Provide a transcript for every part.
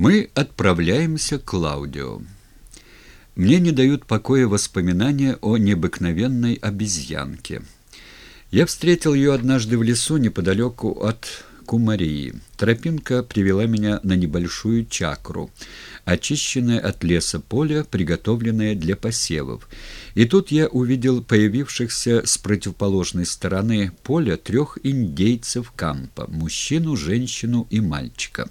Мы отправляемся к Клаудио. Мне не дают покоя воспоминания о необыкновенной обезьянке. Я встретил ее однажды в лесу неподалеку от Кумарии. Тропинка привела меня на небольшую чакру, очищенное от леса поле, приготовленное для посевов. И тут я увидел появившихся с противоположной стороны поля трех индейцев кампа – мужчину, женщину и мальчика.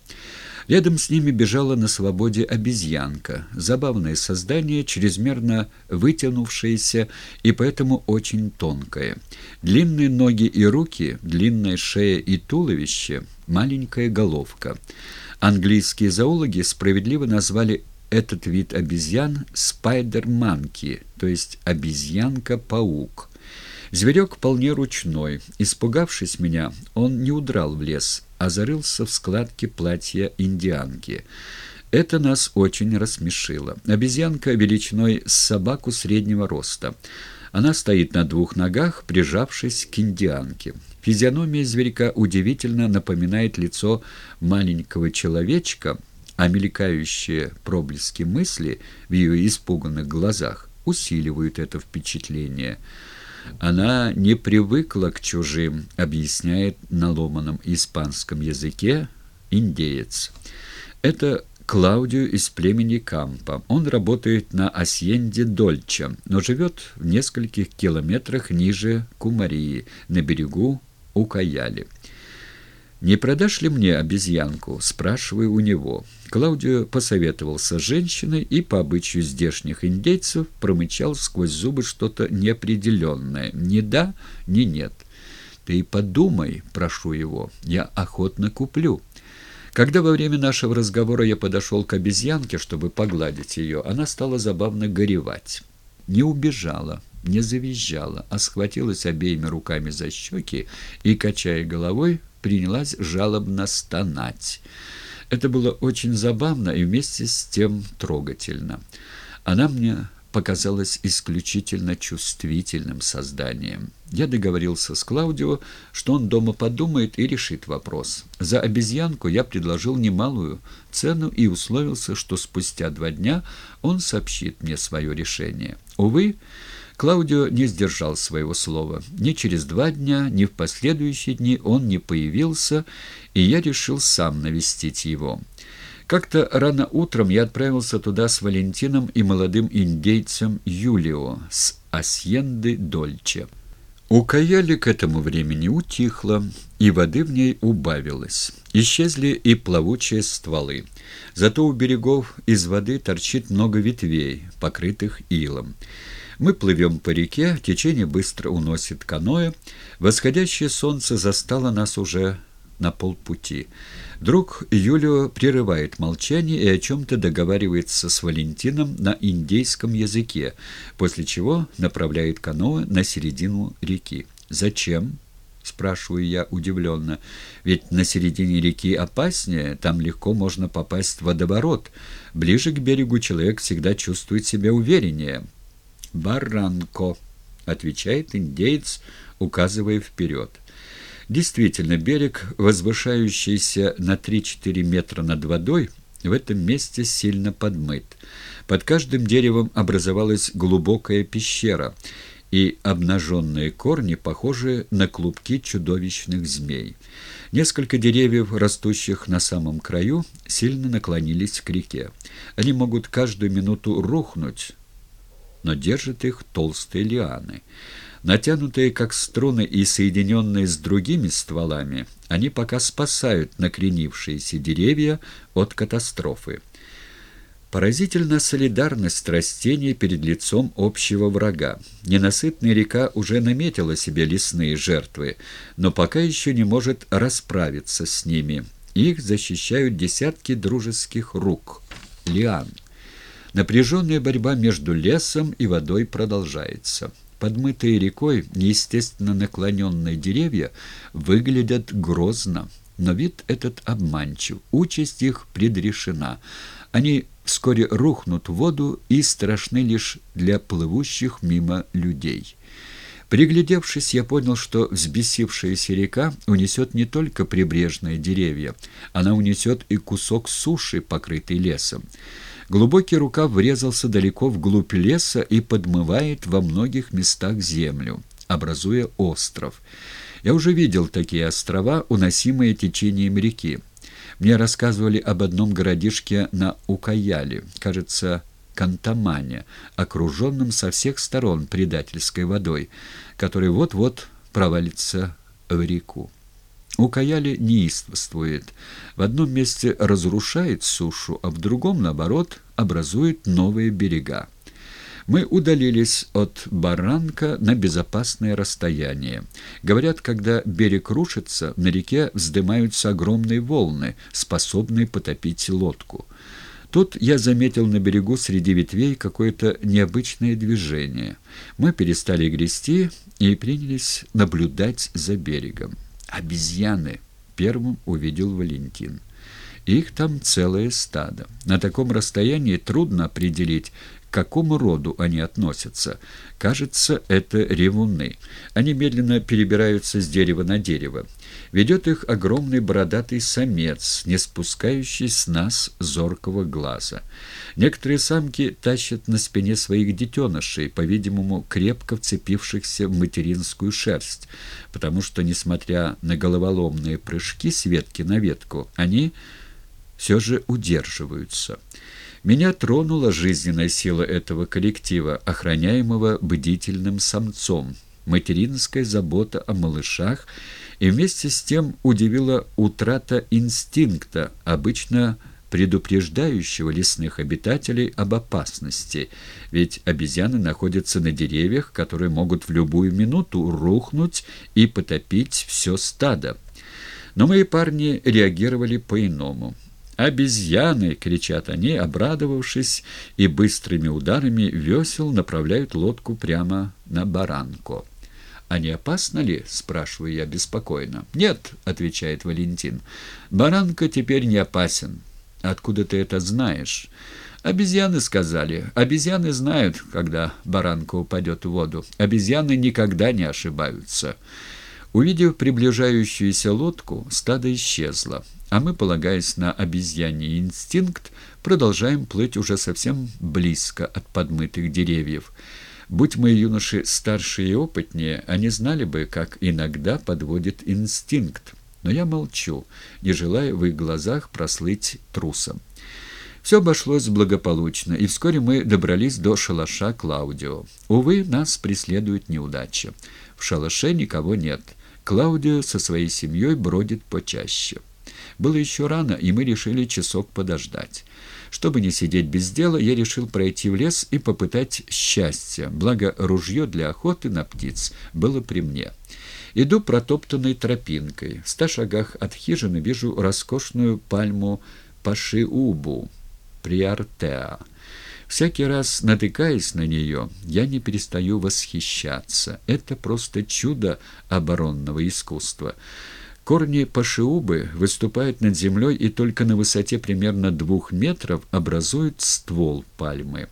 Рядом с ними бежала на свободе обезьянка, забавное создание, чрезмерно вытянувшееся и поэтому очень тонкое. Длинные ноги и руки, длинная шея и туловище, маленькая головка. Английские зоологи справедливо назвали этот вид обезьян спайдер-манки, то есть обезьянка-паук. Зверек вполне ручной. Испугавшись меня, он не удрал в лес, а зарылся в складке платья индианки. Это нас очень рассмешило. Обезьянка величиной с собаку среднего роста. Она стоит на двух ногах, прижавшись к индианке. Физиономия зверька удивительно напоминает лицо маленького человечка, а мелькающие проблески мысли в ее испуганных глазах усиливают это впечатление – она не привыкла к чужим, объясняет на ломаном испанском языке индеец. Это Клаудио из племени Кампа. Он работает на Асьенде Дольче, но живет в нескольких километрах ниже Кумарии, на берегу Укаяли. «Не продашь ли мне обезьянку?» – спрашиваю у него. Клаудио посоветовался с женщиной и, по обычаю здешних индейцев, промычал сквозь зубы что-то неопределенное. Ни да, ни нет. «Ты подумай», – прошу его, – «я охотно куплю». Когда во время нашего разговора я подошел к обезьянке, чтобы погладить ее, она стала забавно горевать. Не убежала, не завизжала, а схватилась обеими руками за щеки и, качая головой, принялась жалобно стонать. Это было очень забавно и вместе с тем трогательно. Она мне показалась исключительно чувствительным созданием. Я договорился с Клаудио, что он дома подумает и решит вопрос. За обезьянку я предложил немалую цену и условился, что спустя два дня он сообщит мне свое решение. Увы, Клаудио не сдержал своего слова. Ни через два дня, ни в последующие дни он не появился, и я решил сам навестить его. Как-то рано утром я отправился туда с Валентином и молодым индейцем Юлио с Асьенды Дольче. У Каяли к этому времени утихло, и воды в ней убавилось. Исчезли и плавучие стволы. Зато у берегов из воды торчит много ветвей, покрытых илом. Мы плывем по реке, течение быстро уносит каноэ. Восходящее солнце застало нас уже на полпути. Вдруг Юлио прерывает молчание и о чем-то договаривается с Валентином на индейском языке, после чего направляет каноэ на середину реки. «Зачем?» — спрашиваю я удивленно. «Ведь на середине реки опаснее, там легко можно попасть в водоворот. Ближе к берегу человек всегда чувствует себя увереннее». «Барранко», — отвечает индеец, указывая вперед. Действительно, берег, возвышающийся на 3-4 метра над водой, в этом месте сильно подмыт. Под каждым деревом образовалась глубокая пещера, и обнаженные корни похожи на клубки чудовищных змей. Несколько деревьев, растущих на самом краю, сильно наклонились к реке. Они могут каждую минуту рухнуть, но держат их толстые лианы. Натянутые как струны и соединенные с другими стволами, они пока спасают накренившиеся деревья от катастрофы. Поразительна солидарность растений перед лицом общего врага. Ненасытная река уже наметила себе лесные жертвы, но пока еще не может расправиться с ними. Их защищают десятки дружеских рук – лиан. Напряженная борьба между лесом и водой продолжается. Подмытые рекой, неестественно наклоненные деревья выглядят грозно, но вид этот обманчив, участь их предрешена. Они вскоре рухнут в воду и страшны лишь для плывущих мимо людей. Приглядевшись, я понял, что взбесившаяся река унесет не только прибрежные деревья, она унесет и кусок суши, покрытый лесом. Глубокий рукав врезался далеко вглубь леса и подмывает во многих местах землю, образуя остров. Я уже видел такие острова, уносимые течением реки. Мне рассказывали об одном городишке на Укаяле, кажется, Кантамане, окруженном со всех сторон предательской водой, который вот-вот провалится в реку. Укаяли неистовствует. В одном месте разрушает сушу, а в другом, наоборот, образует новые берега. Мы удалились от баранка на безопасное расстояние. Говорят, когда берег рушится, на реке вздымаются огромные волны, способные потопить лодку. Тут я заметил на берегу среди ветвей какое-то необычное движение. Мы перестали грести и принялись наблюдать за берегом. «Обезьяны!» — первым увидел Валентин. Их там целое стадо. На таком расстоянии трудно определить, к какому роду они относятся. Кажется, это ревуны. Они медленно перебираются с дерева на дерево. Ведет их огромный бородатый самец, не спускающий с нас зоркого глаза. Некоторые самки тащат на спине своих детенышей, по-видимому, крепко вцепившихся в материнскую шерсть, потому что, несмотря на головоломные прыжки с ветки на ветку, они все же удерживаются. Меня тронула жизненная сила этого коллектива, охраняемого бдительным самцом, материнская забота о малышах, и вместе с тем удивила утрата инстинкта, обычно предупреждающего лесных обитателей об опасности, ведь обезьяны находятся на деревьях, которые могут в любую минуту рухнуть и потопить все стадо. Но мои парни реагировали по-иному. «Обезьяны!» — кричат они, обрадовавшись, и быстрыми ударами весел направляют лодку прямо на баранку. «А не опасно ли?» — спрашиваю я беспокойно. «Нет», — отвечает Валентин. «Баранка теперь не опасен». «Откуда ты это знаешь?» «Обезьяны сказали. Обезьяны знают, когда баранка упадет в воду. Обезьяны никогда не ошибаются». Увидев приближающуюся лодку, стадо исчезло, а мы, полагаясь на обезьяний инстинкт, продолжаем плыть уже совсем близко от подмытых деревьев. Будь мои юноши старше и опытнее, они знали бы, как иногда подводит инстинкт. Но я молчу, не желая в их глазах прослыть трусом. Все обошлось благополучно, и вскоре мы добрались до шалаша Клаудио. Увы, нас преследует неудача. В шалаше никого нет. Клаудио со своей семьей бродит почаще. Было еще рано, и мы решили часок подождать. Чтобы не сидеть без дела, я решил пройти в лес и попытать счастья, благо ружье для охоты на птиц было при мне. Иду протоптанной тропинкой. В ста шагах от хижины вижу роскошную пальму Пашиубу, Приартеа. Всякий раз, натыкаясь на нее, я не перестаю восхищаться. Это просто чудо оборонного искусства. Корни пашиубы выступают над землей и только на высоте примерно двух метров образуют ствол пальмы.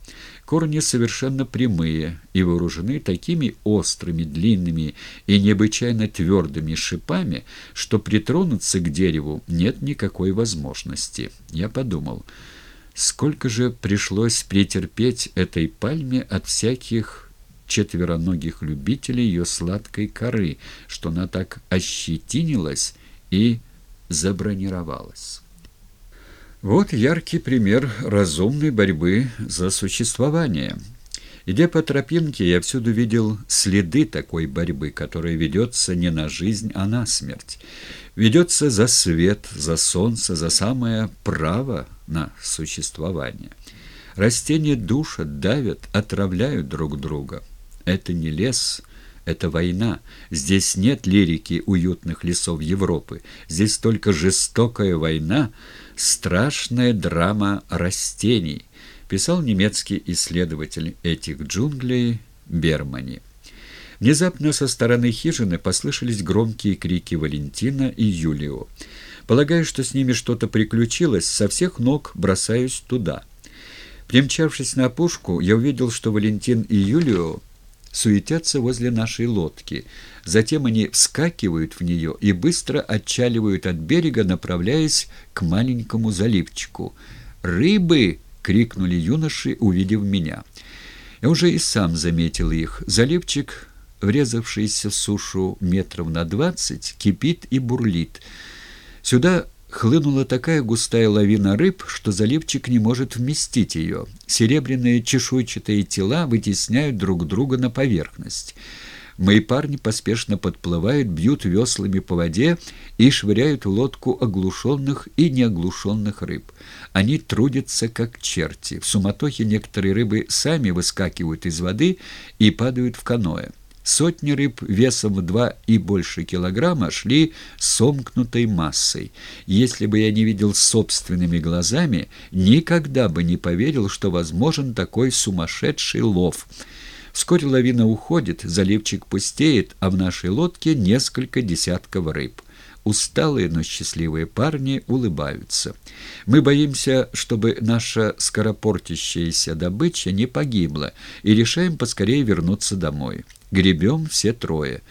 Корни совершенно прямые и вооружены такими острыми, длинными и необычайно твердыми шипами, что притронуться к дереву нет никакой возможности. Я подумал... Сколько же пришлось претерпеть этой пальме от всяких четвероногих любителей ее сладкой коры, что она так ощетинилась и забронировалась. Вот яркий пример разумной борьбы за существование. Идя по тропинке, я всюду видел следы такой борьбы, которая ведется не на жизнь, а на смерть. Ведется за свет, за солнце, за самое право на существование. Растения душат, давят, отравляют друг друга. Это не лес, это война. Здесь нет лирики уютных лесов Европы. Здесь только жестокая война, страшная драма растений, писал немецкий исследователь этих джунглей Бермани. Внезапно со стороны хижины послышались громкие крики Валентина и Юлио. Полагая, что с ними что-то приключилось, со всех ног бросаюсь туда. Примчавшись на опушку, я увидел, что Валентин и Юлио суетятся возле нашей лодки. Затем они вскакивают в нее и быстро отчаливают от берега, направляясь к маленькому заливчику. «Рыбы!» — крикнули юноши, увидев меня. Я уже и сам заметил их. Заливчик, врезавшийся в сушу метров на двадцать, кипит и бурлит. Сюда хлынула такая густая лавина рыб, что заливчик не может вместить ее. Серебряные чешуйчатые тела вытесняют друг друга на поверхность. Мои парни поспешно подплывают, бьют веслами по воде и швыряют в лодку оглушенных и неоглушенных рыб. Они трудятся, как черти. В суматохе некоторые рыбы сами выскакивают из воды и падают в каноэ. Сотни рыб весом в два и больше килограмма шли сомкнутой массой. Если бы я не видел собственными глазами, никогда бы не поверил, что возможен такой сумасшедший лов. Вскоре лавина уходит, заливчик пустеет, а в нашей лодке несколько десятков рыб. Усталые, но счастливые парни улыбаются. Мы боимся, чтобы наша скоропортящаяся добыча не погибла, и решаем поскорее вернуться домой. Гребем все трое.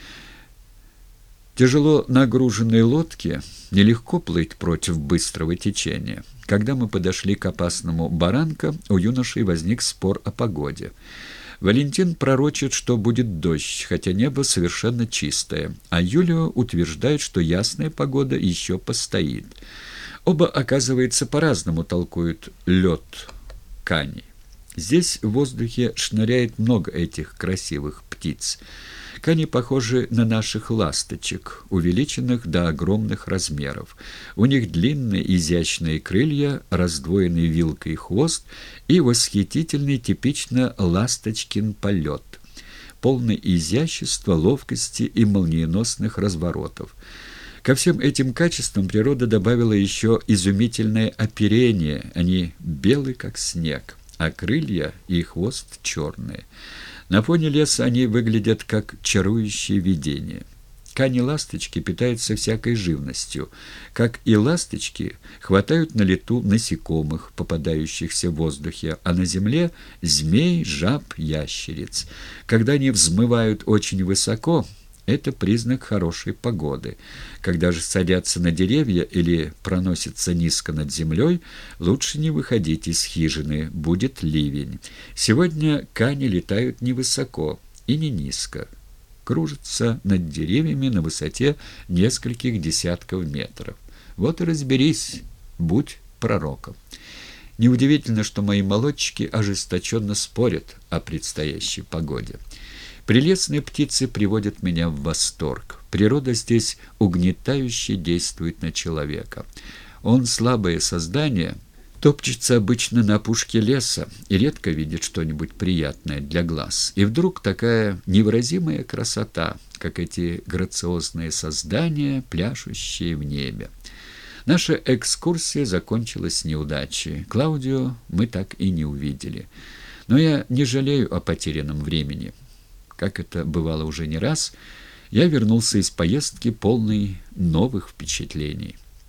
Тяжело нагруженной лодке нелегко плыть против быстрого течения. Когда мы подошли к опасному баранка, у юношей возник спор о погоде. Валентин пророчит, что будет дождь, хотя небо совершенно чистое, а Юлио утверждает, что ясная погода еще постоит. Оба, оказывается, по-разному толкуют лед Кани. Здесь в воздухе шныряет много этих красивых птиц. Кани похожи на наших ласточек, увеличенных до огромных размеров. У них длинные изящные крылья, раздвоенный вилкой хвост и восхитительный типично ласточкин полет, полный изящества, ловкости и молниеносных разворотов. Ко всем этим качествам природа добавила еще изумительное оперение, они белы, как снег а крылья и хвост черные. На фоне леса они выглядят как чарующие видения. Кани-ласточки питаются всякой живностью. Как и ласточки, хватают на лету насекомых, попадающихся в воздухе, а на земле – змей, жаб, ящериц. Когда они взмывают очень высоко – это признак хорошей погоды. Когда же садятся на деревья или проносятся низко над землей, лучше не выходить из хижины, будет ливень. Сегодня кани летают невысоко и не низко, кружатся над деревьями на высоте нескольких десятков метров. Вот и разберись, будь пророком. Неудивительно, что мои молодчики ожесточенно спорят о предстоящей погоде. Прелестные птицы приводят меня в восторг. Природа здесь угнетающе действует на человека. Он слабое создание, топчется обычно на пушке леса и редко видит что-нибудь приятное для глаз. И вдруг такая невыразимая красота, как эти грациозные создания, пляшущие в небе. Наша экскурсия закончилась неудачей. Клаудио мы так и не увидели. Но я не жалею о потерянном времени как это бывало уже не раз, я вернулся из поездки полный новых впечатлений.